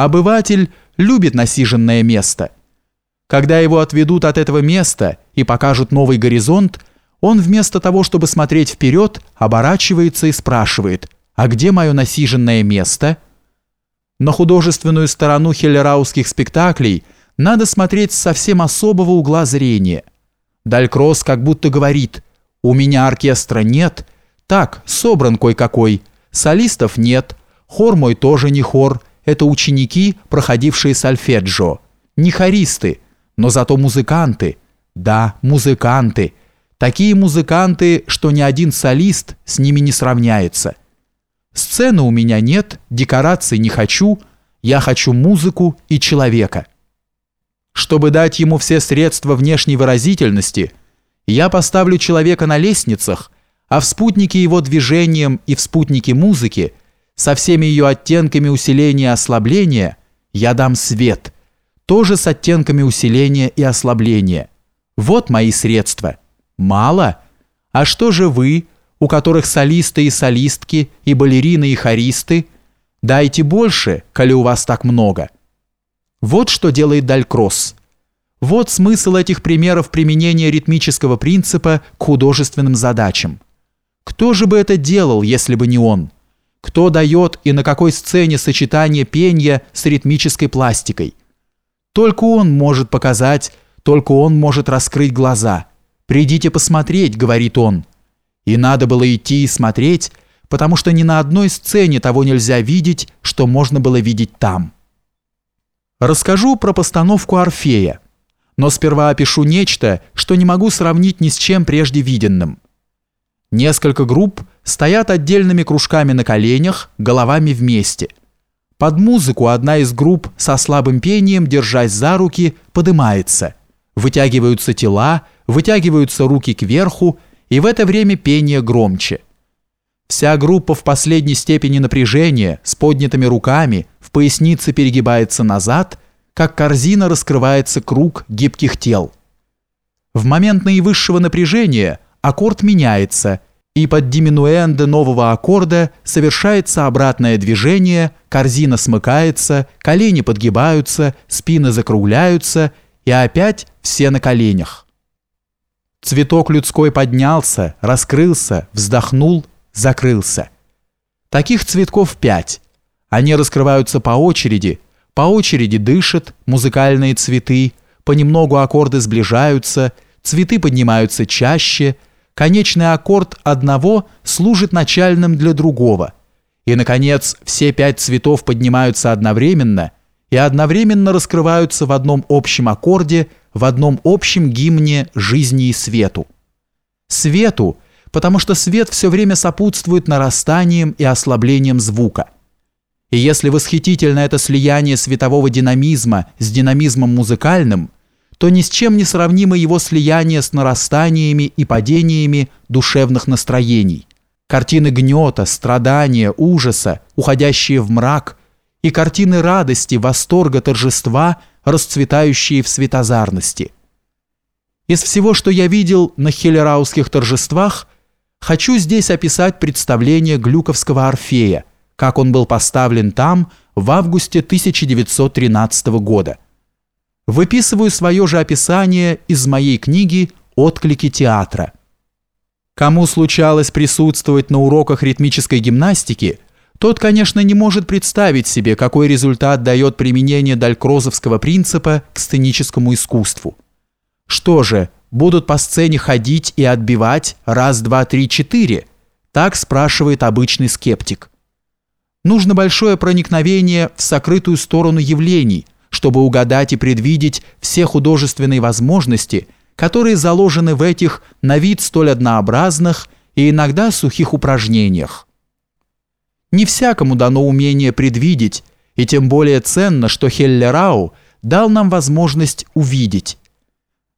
Обыватель любит насиженное место. Когда его отведут от этого места и покажут новый горизонт, он вместо того, чтобы смотреть вперед, оборачивается и спрашивает, а где мое насиженное место? На художественную сторону хеллерауских спектаклей надо смотреть с совсем особого угла зрения. Далькросс как будто говорит, у меня оркестра нет, так, собран кой-какой, солистов нет, хор мой тоже не хор, это ученики, проходившие сольфеджио, не хористы, но зато музыканты, да, музыканты, такие музыканты, что ни один солист с ними не сравняется. Сцены у меня нет, декораций не хочу, я хочу музыку и человека. Чтобы дать ему все средства внешней выразительности, я поставлю человека на лестницах, а в спутнике его движением и в спутнике музыки со всеми ее оттенками усиления и ослабления я дам свет, тоже с оттенками усиления и ослабления. Вот мои средства. Мало? А что же вы, у которых солисты и солистки, и балерины и хористы? Дайте больше, коли у вас так много. Вот что делает Далькросс. Вот смысл этих примеров применения ритмического принципа к художественным задачам. Кто же бы это делал, если бы не он? Кто дает и на какой сцене сочетание пения с ритмической пластикой? Только он может показать, только он может раскрыть глаза. «Придите посмотреть», — говорит он. И надо было идти и смотреть, потому что ни на одной сцене того нельзя видеть, что можно было видеть там. Расскажу про постановку Орфея, но сперва опишу нечто, что не могу сравнить ни с чем прежде виденным. Несколько групп стоят отдельными кружками на коленях, головами вместе. Под музыку одна из групп со слабым пением, держась за руки, подымается. Вытягиваются тела, вытягиваются руки кверху, и в это время пение громче – Вся группа в последней степени напряжения, с поднятыми руками, в пояснице перегибается назад, как корзина раскрывается круг гибких тел. В момент наивысшего напряжения аккорд меняется, и под диминуэнде нового аккорда совершается обратное движение, корзина смыкается, колени подгибаются, спины закругляются, и опять все на коленях. Цветок людской поднялся, раскрылся, вздохнул закрылся. Таких цветков пять. Они раскрываются по очереди, по очереди дышат музыкальные цветы, понемногу аккорды сближаются, цветы поднимаются чаще, конечный аккорд одного служит начальным для другого. И, наконец, все пять цветов поднимаются одновременно и одновременно раскрываются в одном общем аккорде, в одном общем гимне жизни и свету. Свету – потому что свет все время сопутствует нарастанием и ослаблением звука. И если восхитительно это слияние светового динамизма с динамизмом музыкальным, то ни с чем не сравнимо его слияние с нарастаниями и падениями душевных настроений. Картины гнета, страдания, ужаса, уходящие в мрак, и картины радости, восторга, торжества, расцветающие в светозарности. Из всего, что я видел на хелерауских торжествах, Хочу здесь описать представление Глюковского Орфея, как он был поставлен там в августе 1913 года. Выписываю свое же описание из моей книги «Отклики театра». Кому случалось присутствовать на уроках ритмической гимнастики, тот, конечно, не может представить себе, какой результат дает применение далькрозовского принципа к сценическому искусству. Что же, будут по сцене ходить и отбивать раз, два, три, четыре? Так спрашивает обычный скептик. Нужно большое проникновение в сокрытую сторону явлений, чтобы угадать и предвидеть все художественные возможности, которые заложены в этих на вид столь однообразных и иногда сухих упражнениях. Не всякому дано умение предвидеть, и тем более ценно, что Хеллерау дал нам возможность увидеть,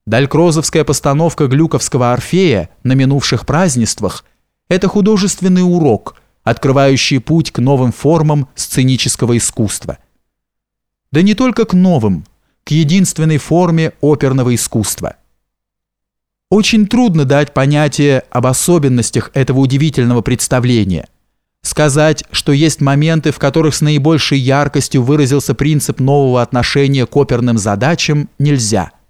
Далькрозовская постановка Глюковского «Орфея» на минувших празднествах – это художественный урок, открывающий путь к новым формам сценического искусства. Да не только к новым, к единственной форме оперного искусства. Очень трудно дать понятие об особенностях этого удивительного представления, Сказать, что есть моменты, в которых с наибольшей яркостью выразился принцип нового отношения к оперным задачам, нельзя –